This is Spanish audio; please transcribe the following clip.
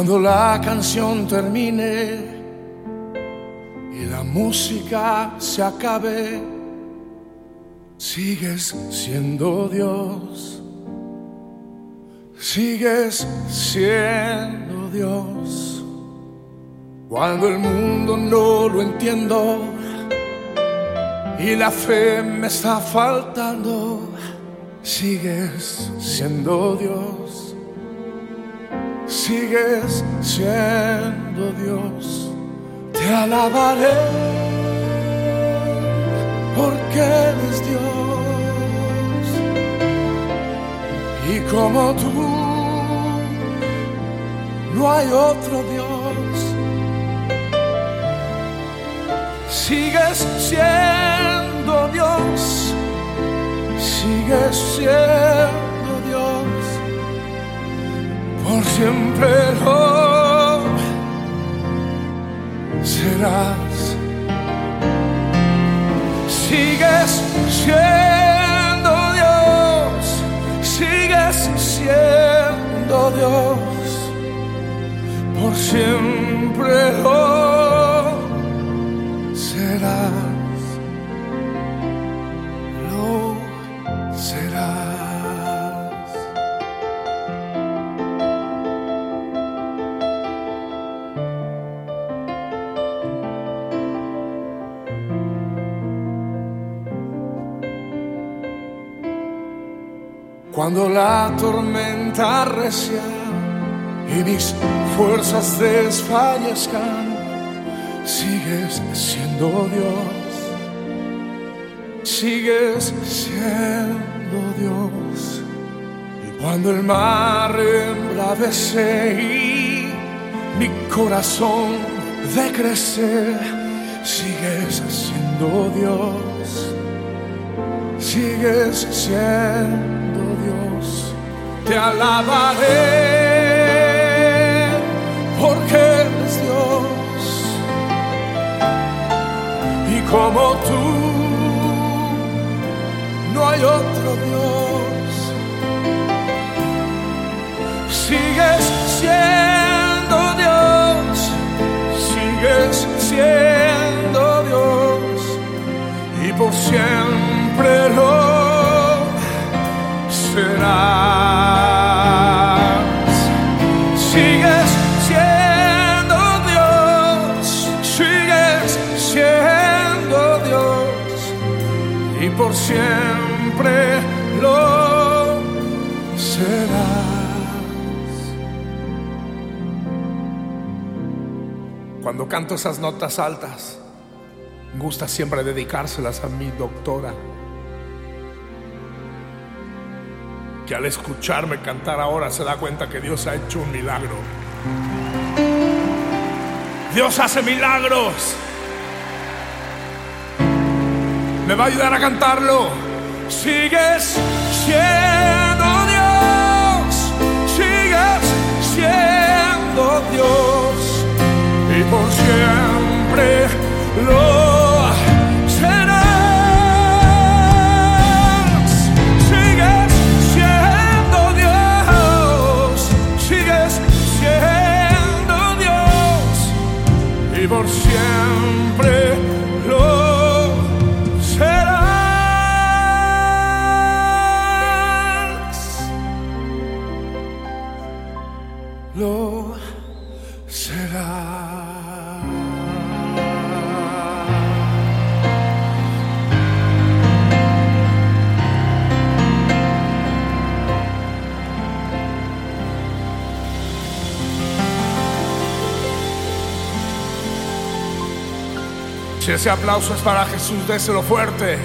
Cuando la canción termine y la música se acabe, sigues siendo Dios. Sigues siendo Dios. Cuando el mundo no lo entiendo y la fe me está faltando, sigues siendo Dios sigues siendo Dios. Te alabaré porque eres Dios. Y como tú, no hay otro Dios. Sigues siendo Dios. Sigues siendo siempre lo serás. Sigues siendo Dios, sigues siendo Dios, por siempre lo Cuando la tormenta recia y mis fuerzas desfallezcan, sigues siendo Dios, sigues siendo Dios. Y cuando el mar embravece y mi corazón decrece, sigues siendo Dios, sigues siendo Te alabaré porque eres Dios y como tú no hay otro Dios. Sigues siendo Dios, sigues siendo Dios y por siempre lo serás. Sigues siendo Dios, sigues siendo Dios y por siempre lo serás. Cuando canto esas notas altas, gusta siempre dedicárselas a mi doctora. Que al escucharme cantar ahora se da cuenta que Dios ha hecho un milagro. Dios hace milagros. Me va a ayudar a cantarlo. Sigues siendo Dios, sigues siendo Dios y por siempre lo por siempre lo serás. Lo serás. Si ese aplauso es para Jesús, déselo fuerte.